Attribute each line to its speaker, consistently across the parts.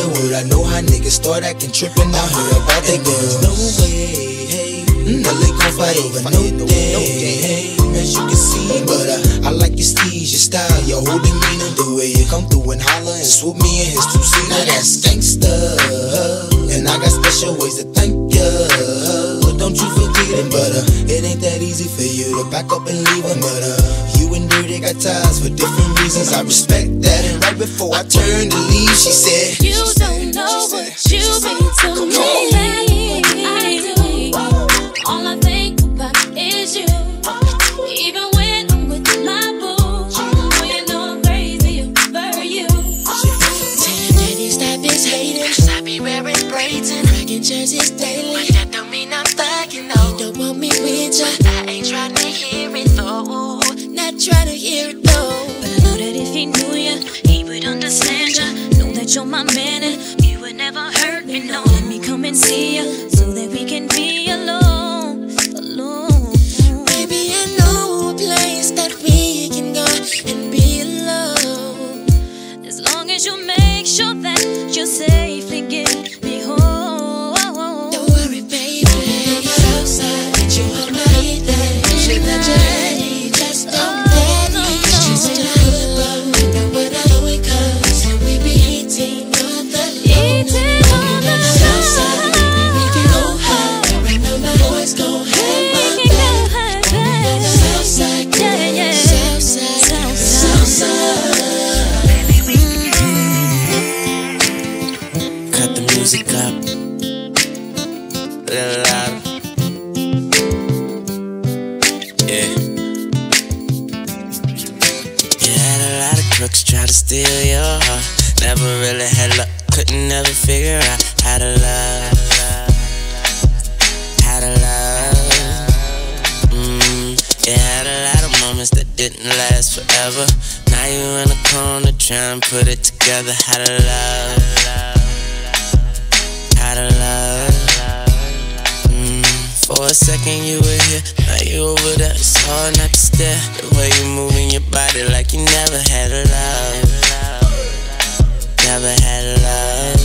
Speaker 1: a word. I know how niggas start acting tripping. I heard about they girls. No way, hey. No, they gon' fight over no day, hey. As you can see, but uh, I like your steez, your style, your whole demeanor, the way you come through and holler and swoop me in his two seater. That's gangsta, and I got special ways to thank ya. Don't you forget it, but uh, it ain't that easy for you to back up and leave him. But uh, you and Dirty got ties for different reasons. I respect that. And right before I turned to leave, she said,
Speaker 2: You don't know what you mean to me.
Speaker 3: Second you were here, now you over there. It's hard not to stare. The way you moving your body like you never had a love. Never had a love.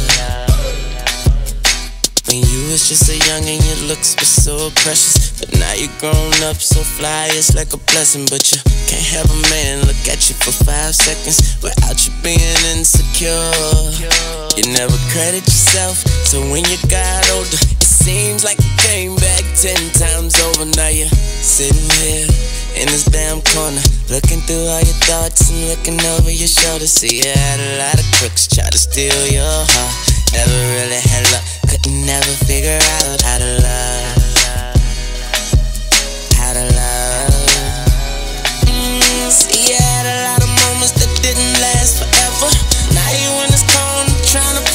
Speaker 3: When you was just a young and your looks were so precious. But now you grown up so fly, it's like a blessing. But you can't have a man look at you for five seconds without you being insecure. You never credit yourself, so when you got older, seems like you came back ten times over. Now you're sitting here in this damn corner, looking through all your thoughts and looking over your shoulder. See, you had a lot of crooks try to steal your heart. Never really had luck, couldn't never figure out how to love. How to love. Mm, see, you had a lot of moments that didn't last forever. Now you in this corner trying to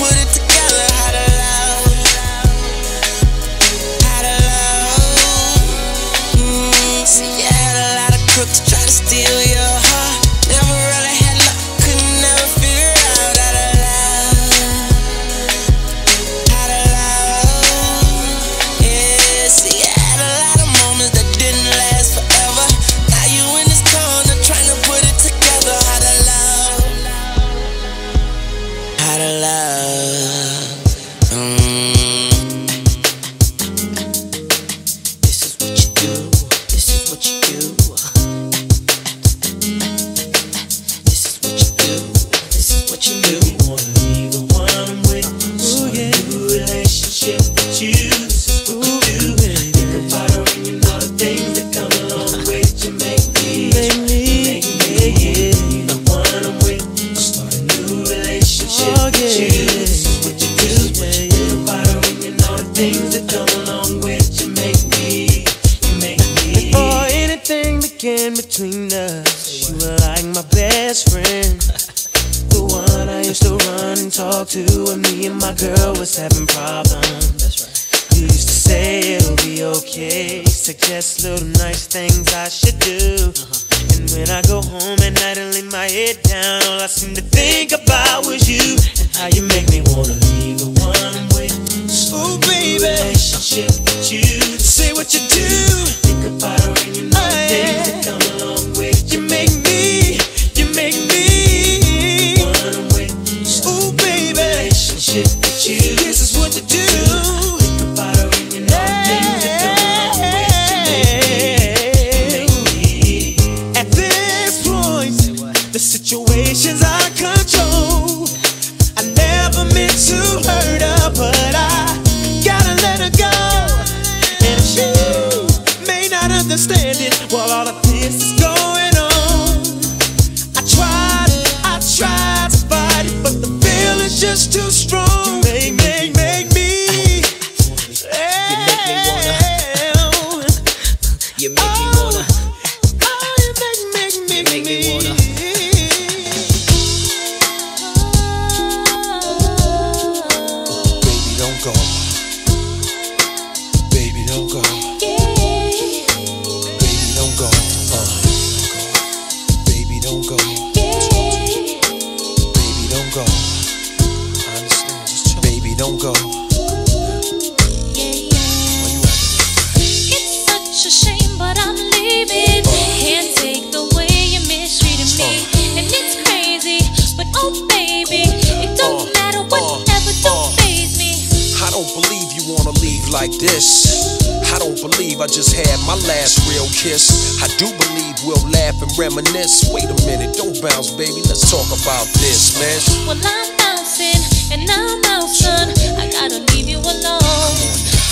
Speaker 4: bounce, baby. Let's talk about this, man.
Speaker 2: Well, I'm bouncing and I'm out, son. I gotta leave you alone.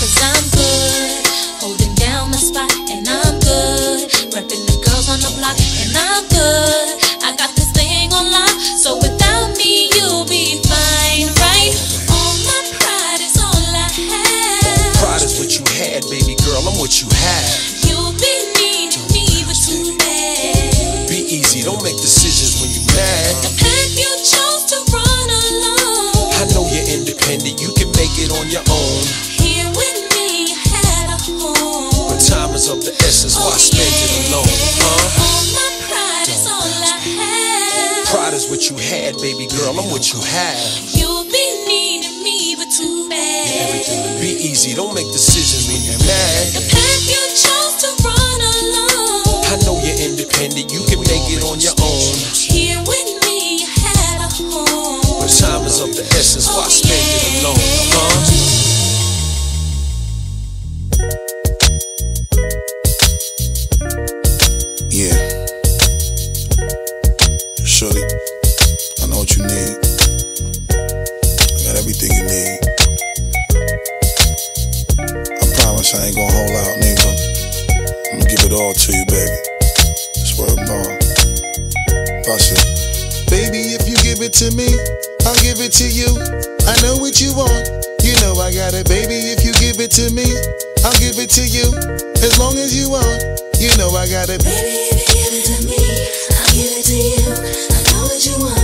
Speaker 2: Cause I'm good, holding down the spot, and I'm good. Repping the girls on the block, and I'm good. I got this thing on lock, so without me, you'll be fine, right? All my pride is all I have.
Speaker 4: Pride is what you had, baby girl. I'm what you have. Girl. I'm what you have.
Speaker 2: You'll be needing me, but too bad.
Speaker 4: Be easy, don't make decisions when you're mad.
Speaker 2: The path you chose to run alone.
Speaker 4: I know you're independent, you can make it on your own.
Speaker 2: Here with me, you had a home.
Speaker 4: But time is of the essence, why spend it alone, huh?
Speaker 5: I promise I ain't gonna hold out, nigga. I'm gonna give it all to you, baby. Swear to God. Bust it. Baby, if you give it to me, I'll give it to you. I know what you want. You know I got it, baby. If you give it to me, I'll give it to you. As long as you want, you know I got it.
Speaker 6: Baby, if you give it to me, I'll give it to you. I know what you want,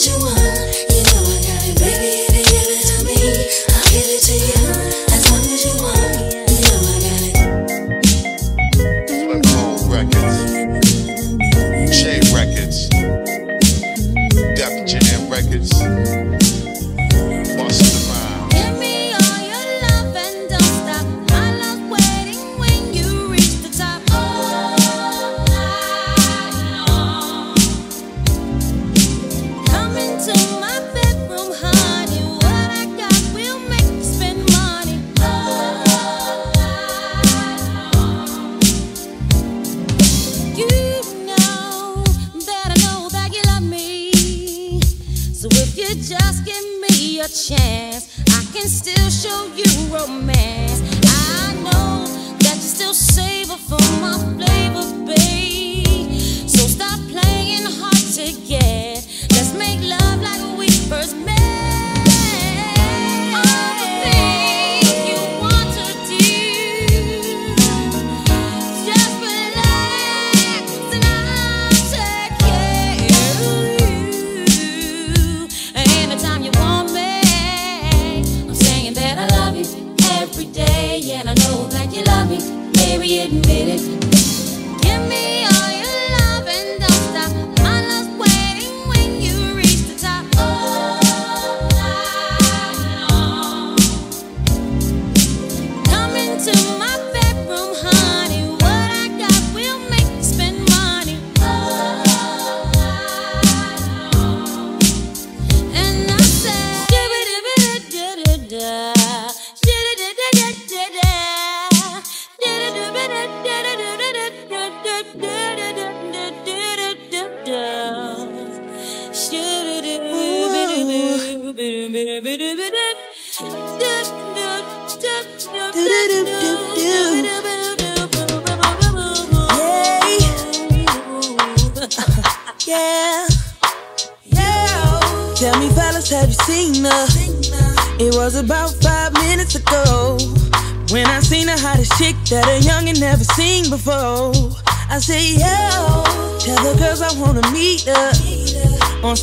Speaker 6: You want,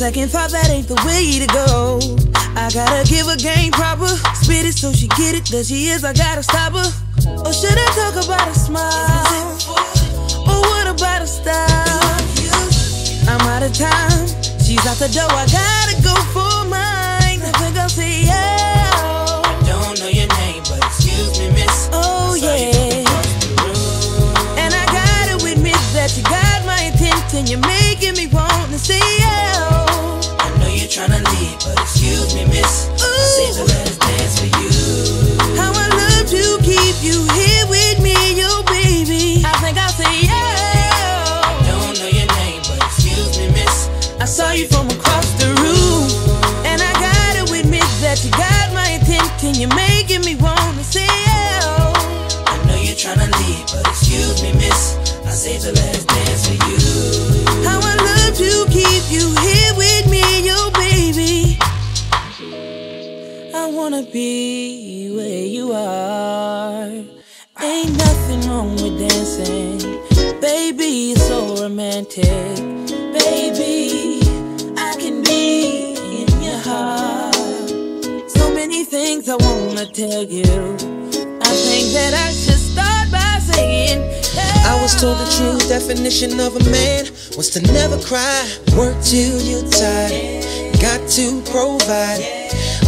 Speaker 7: second thought, that ain't the way to go. I gotta give her game proper, spit it so she get it. That she is, I gotta stop her. Or should I talk about a smile? Or what about a style? I'm out of time. She's out the door. I gotta go for mine. I think I'll say yeah.
Speaker 1: Don't know your name, but excuse me, miss.
Speaker 7: Oh yeah. And I gotta admit that you got my attention. You're making me want to say yeah.
Speaker 1: I know you're tryna leave, but excuse me, miss. I saved the last dance for you.
Speaker 7: How I love to keep you here with me, yo baby. I think I'll say yeah.
Speaker 1: Don't know your name, but excuse me, miss.
Speaker 7: I saw you from across the room. And I gotta admit that you got my attention. You're making me wanna say yeah.
Speaker 1: I know you're tryna leave, but excuse me, miss. I saved the last dance for you.
Speaker 7: How I love to keep you here wanna be where you are. Ain't nothing wrong with dancing. Baby, it's so romantic. Baby, I can be in your heart. So many things I wanna tell you. I think that I should start by saying,
Speaker 8: I was told the true definition of a man was to never cry, work till you're tired, got to provide.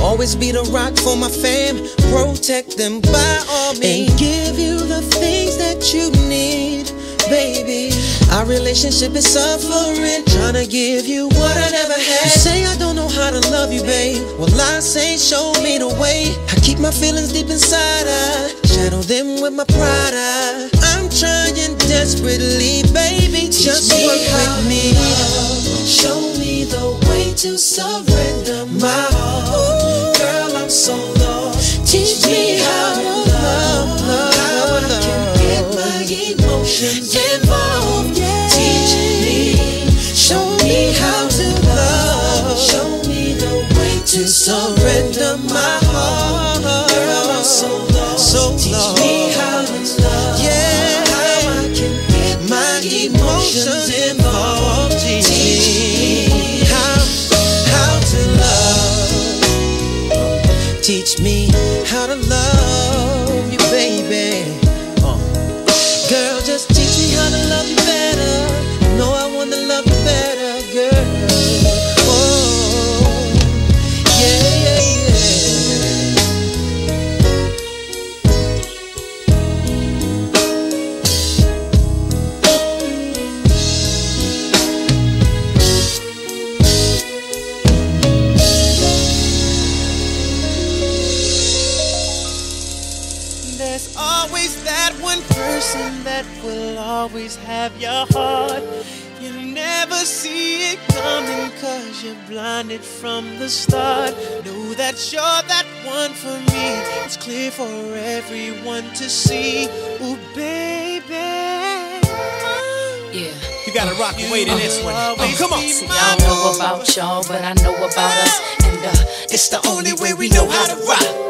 Speaker 8: Always be the rock for my fam, protect them by all means, and give you the things that you need, baby. Our relationship is suffering, trying to give you what I never had. You say I don't know how to love you, babe. Well, I say show me the way. I keep my feelings deep inside, I shadow them with my pride. I, I'm trying desperately, baby, just
Speaker 9: me
Speaker 8: work with me.
Speaker 9: Show me the way to surrender my heart. Girl, I'm so lost.
Speaker 8: Teach me how to love, love,
Speaker 9: How I can get my emotions involved. Teach me, show me how to love. Show me the way to surrender always have your heart. You never see it coming cause you're blinded from the start. Know that you're that one for me. It's clear for everyone to see. Ooh, baby.
Speaker 10: Yeah.
Speaker 9: You gotta rock and wait in this one. Oh, come on.
Speaker 10: See, I don't know about y'all, but I know about us. And uh,
Speaker 11: it's the only way we know how to rock.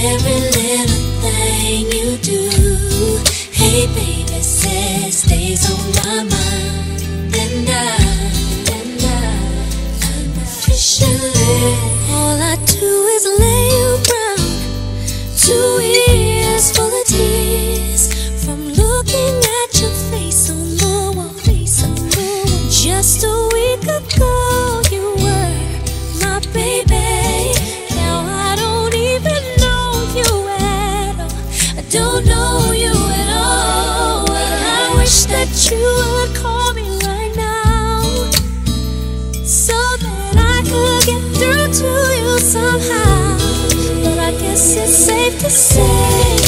Speaker 2: every little thing you do. Hey, baby, stays on my mind. And I, I'm officially. All I do is live. the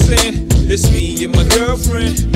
Speaker 12: life. It's me and my girlfriend.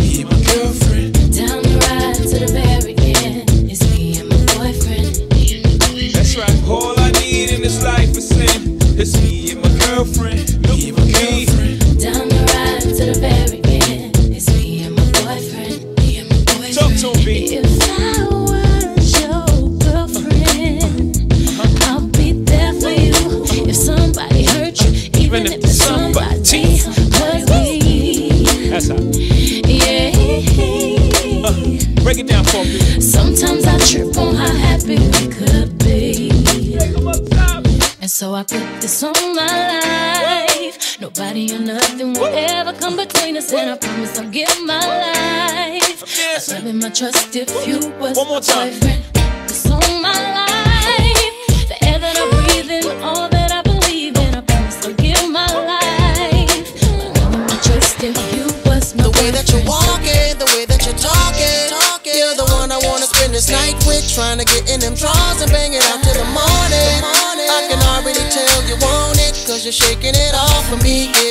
Speaker 2: Trust if you was
Speaker 12: One more
Speaker 2: my
Speaker 12: time.
Speaker 2: boyfriend. This on my life. The air that I breathe in, all that I believe in, I promise I'll give my life. I'd trust if you was my
Speaker 13: The way that you're walking, the way that you're talking, talking. You're the one I wanna spend this night with, trying to get in them drawers and bang it out till the morning. I can already tell you want it, cause you're shaking it off for me, giving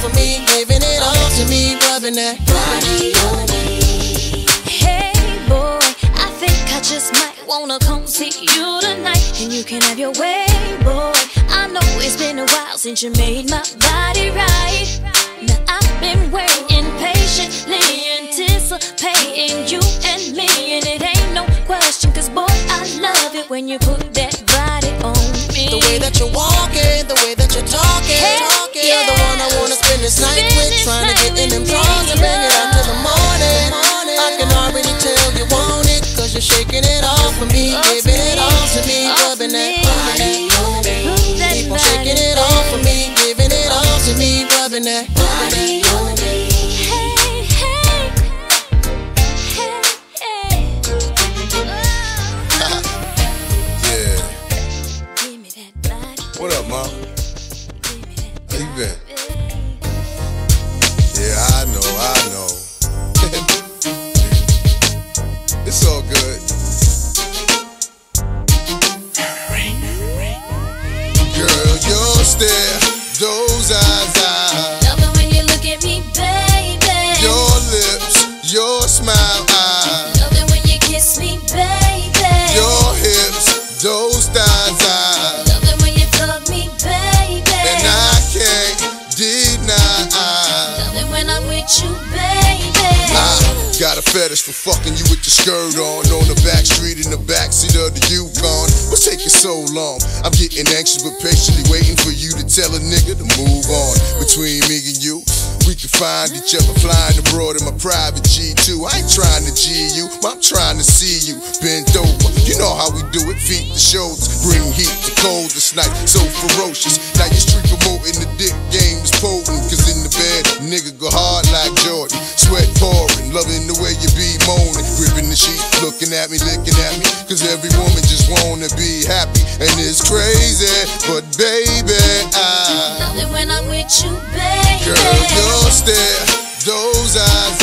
Speaker 13: for me, giving it all to me, rubbing that, rubbing that.
Speaker 2: Hey boy, I think I just might wanna come see you tonight. And you can have your way, boy. I know it's been a while since you made my body right. Now I've been waiting patiently, anticipating you and me. And it ain't no question, cause boy, I love it when you put that body on me.
Speaker 13: The way that you're walking, the way that you're talking,
Speaker 2: Hey,
Speaker 13: talking. You're the one I wanna spend this night with, trying to get in them drawers and bang it out till the morning. I can already tell you want it, cause you're shaking it off for me, giving it all to me, rubbing that,
Speaker 2: me.
Speaker 13: rubbing that, rubbing that.
Speaker 2: Put that
Speaker 13: Keep on shaking it off for me, giving it all to me, rubbing that, rubbing
Speaker 14: stare, those eyes, eyes,
Speaker 2: Love it when you look at me, baby.
Speaker 14: your lips, your smile, eyes,
Speaker 2: Love it when you kiss me, baby.
Speaker 14: your hips, those thighs, eyes,
Speaker 2: Love it when you fuck me, baby.
Speaker 14: and I can't deny.
Speaker 2: I Love it when I'm with you, baby.
Speaker 14: I got a fetish for fucking you with your skirt on On the back street in the backseat of the Yukon so long? I'm getting anxious but patiently waiting for you to tell a nigga to move on Between me and you we can find each other flying abroad in my private G2. I ain't trying to G you, I'm trying to see you bend over. You know how we do it, feet to shoulders, bring heat to cold this night, so ferocious. Now your street promoting the dick game is potent, cause in the bed, nigga go hard like Jordan. Sweat pouring, the looking at me, licking at me, cause every woman just wanna be happy, and it's crazy, but baby, I.
Speaker 2: Love it when I'm with you, baby.
Speaker 14: Girl, your stare, those eyes,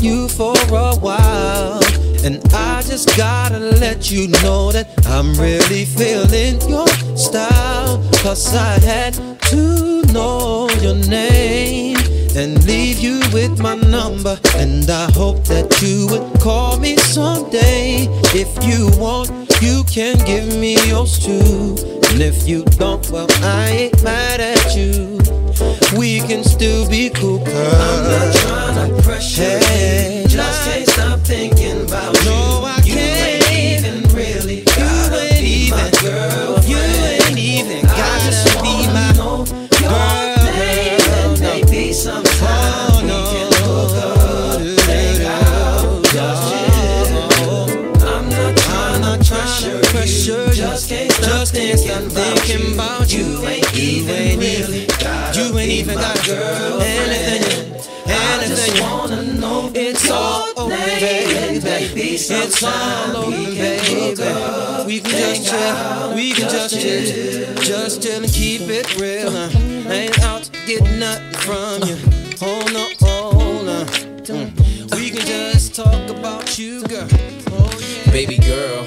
Speaker 2: you for
Speaker 8: a while, and I just gotta let you know that I'm really feeling your style. Cause I had to know your name and leave you with my number. And I hope that you would call me someday. If you want, you can give me yours too. And if you don't, well, I ain't mad at you. We can still be cool, girl. I'm not trying to pressure hey, you. Just can't stop thinking about no, you. I you can't. ain't even really you ain't even, girl. You ain't even gotta be my girl. girl. Maybe sometime oh, no. Oh, we can hook up, hang out, just chill. I'm not trying to pressure, pressure you. Just can't stop thinking, thinking about you. You ain't even really you even got girl anything, anything you wanna know. It's all over, baby. It's all over, baby. We can just chill, we can just chill, just chill and keep it real. Uh, ain't out to get nothing from you. Hold on, hold no. Mm. We can just talk about you, girl. Oh yeah.
Speaker 15: Baby girl,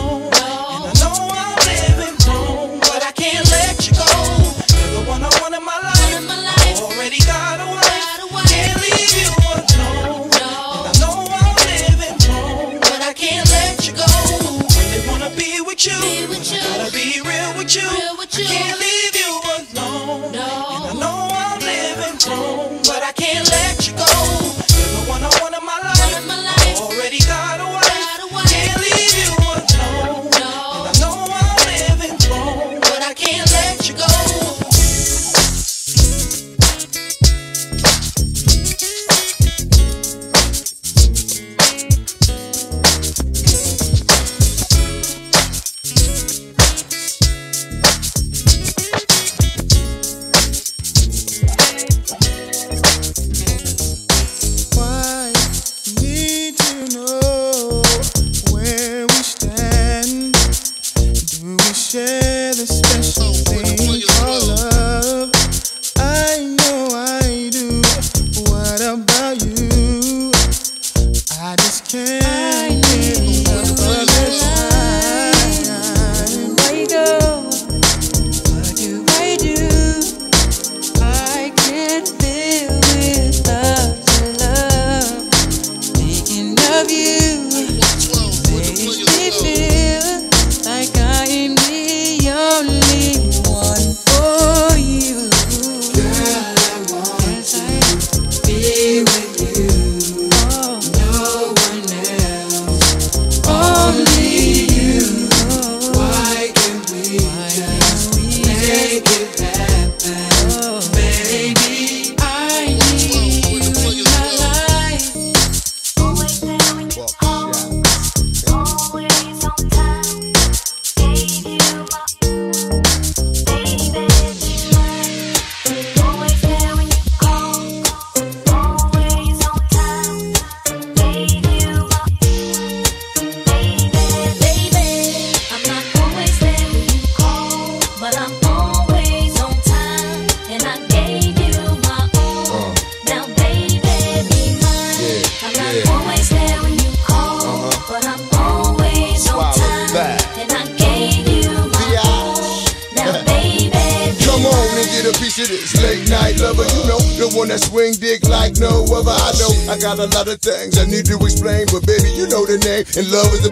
Speaker 16: Got a
Speaker 14: lot of things I need to explain, but baby, you know the name. And love is. So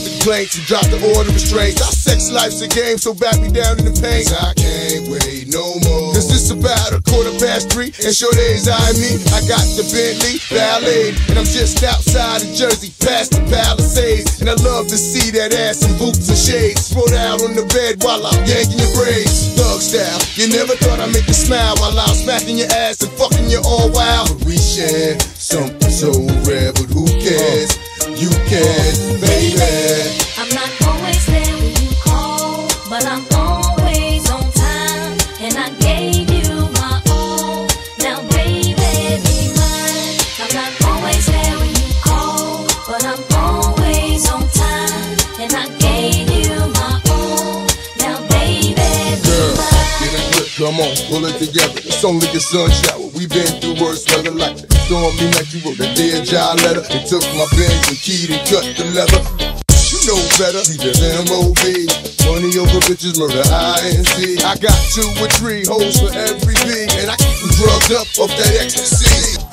Speaker 14: stop the complaints and drop the order of restraints. Our sex life's a game, so back me down in the pain. I can't wait no more. Cause it's about a quarter past three, and sure days I me. I got the Bentley Ballet, and I'm just outside of Jersey, past the Palisades. And I love to see that ass in boots and shades. Spread out on the bed while I'm yanking your braids. Thug style, you never thought I'd make you smile while I'm smacking your ass and fucking you all wild. But we share something so rare, but who cares? You can, baby.
Speaker 2: I'm not always there when you call, but I'm always on time, and I gave you my all. Now, baby, be mine. I'm not always there when you call, but I'm always on time, and I gave you my all. Now, baby, be
Speaker 14: Girl,
Speaker 2: mine.
Speaker 14: get grip, come on, pull it together. It's only a sun shower. We've been through worse weather like that. Stormy night, you wrote that dead job letter and took my Benz and keyed and cut the leather. You know better, leave it M.O.B. Money over bitches, murder I.N.C. I got two or three hoes for every B, and I keep drugged up off that ecstasy.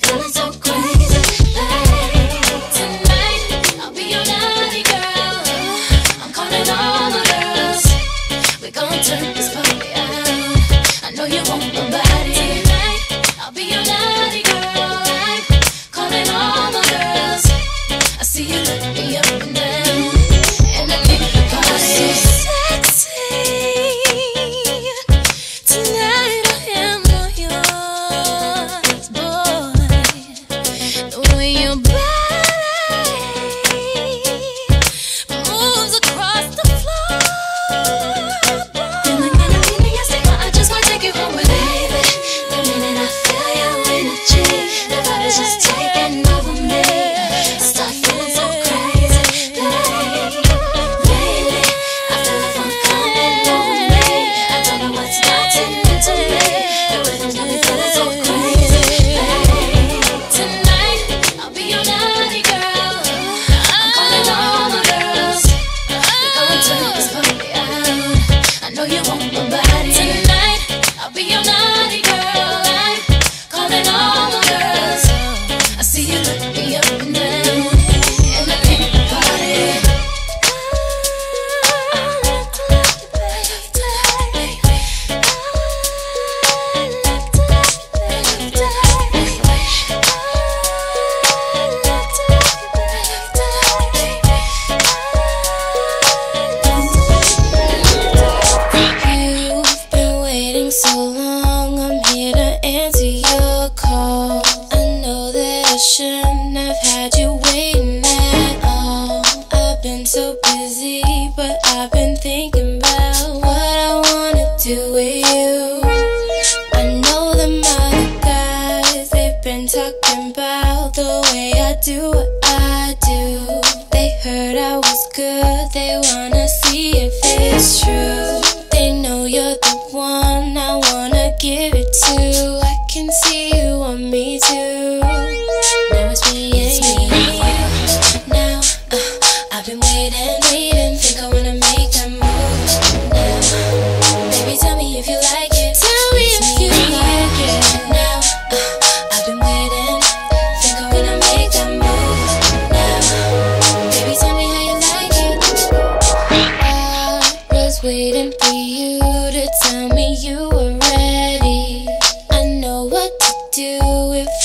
Speaker 2: Feeling so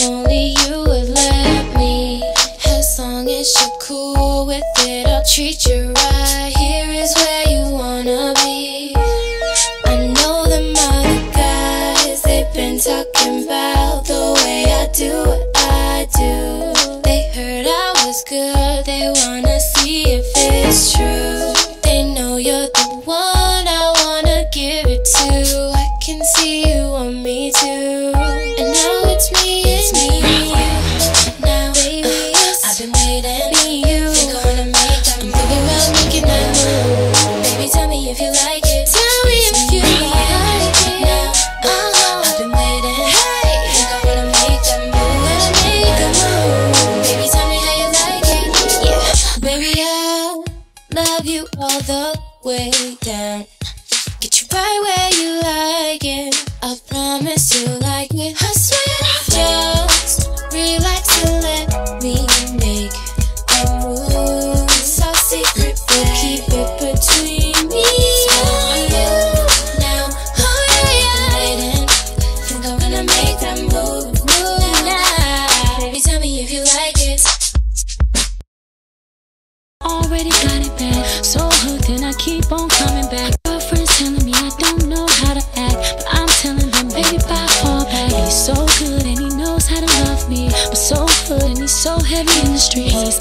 Speaker 2: If
Speaker 17: only you would let me. As long as you're cool with it, I'll treat you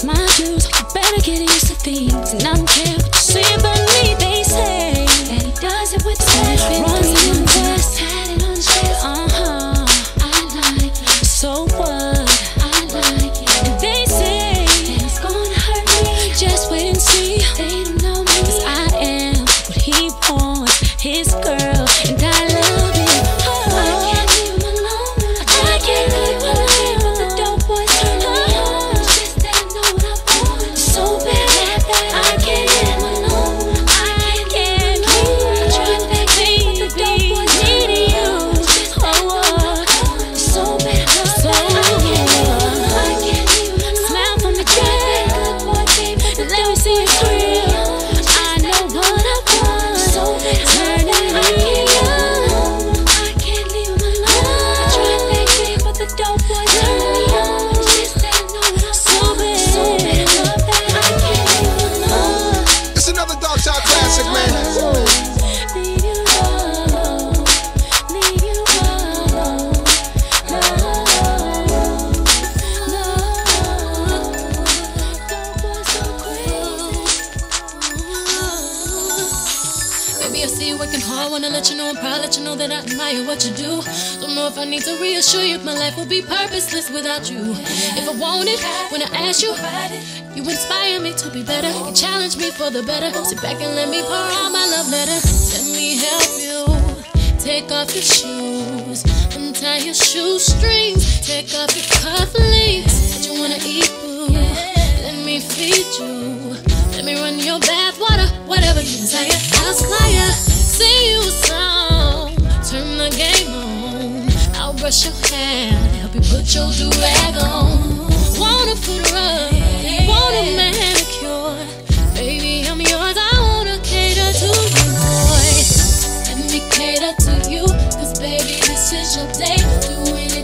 Speaker 2: my
Speaker 17: wanna let you know and proud, let you know that I admire what you do. Don't know if I need to reassure you, my life will be purposeless without you. If I want it, when I ask you, you inspire me to be better. You challenge me for the better. Sit back and let me pour out my love letter. Let me help you. Take off your shoes, untie your shoestrings, take off your cufflinks. Do you wanna eat food? Let me feed you. Let me run your bath water, whatever you desire. I'll supply you sing you a song. Turn the game on. I'll brush your hair, help you put your do rag on. Wanna put her up, want a manicure. Baby, I'm yours. I wanna cater to you, boy. Let me cater to you, cause baby, this is your day. Do
Speaker 2: it.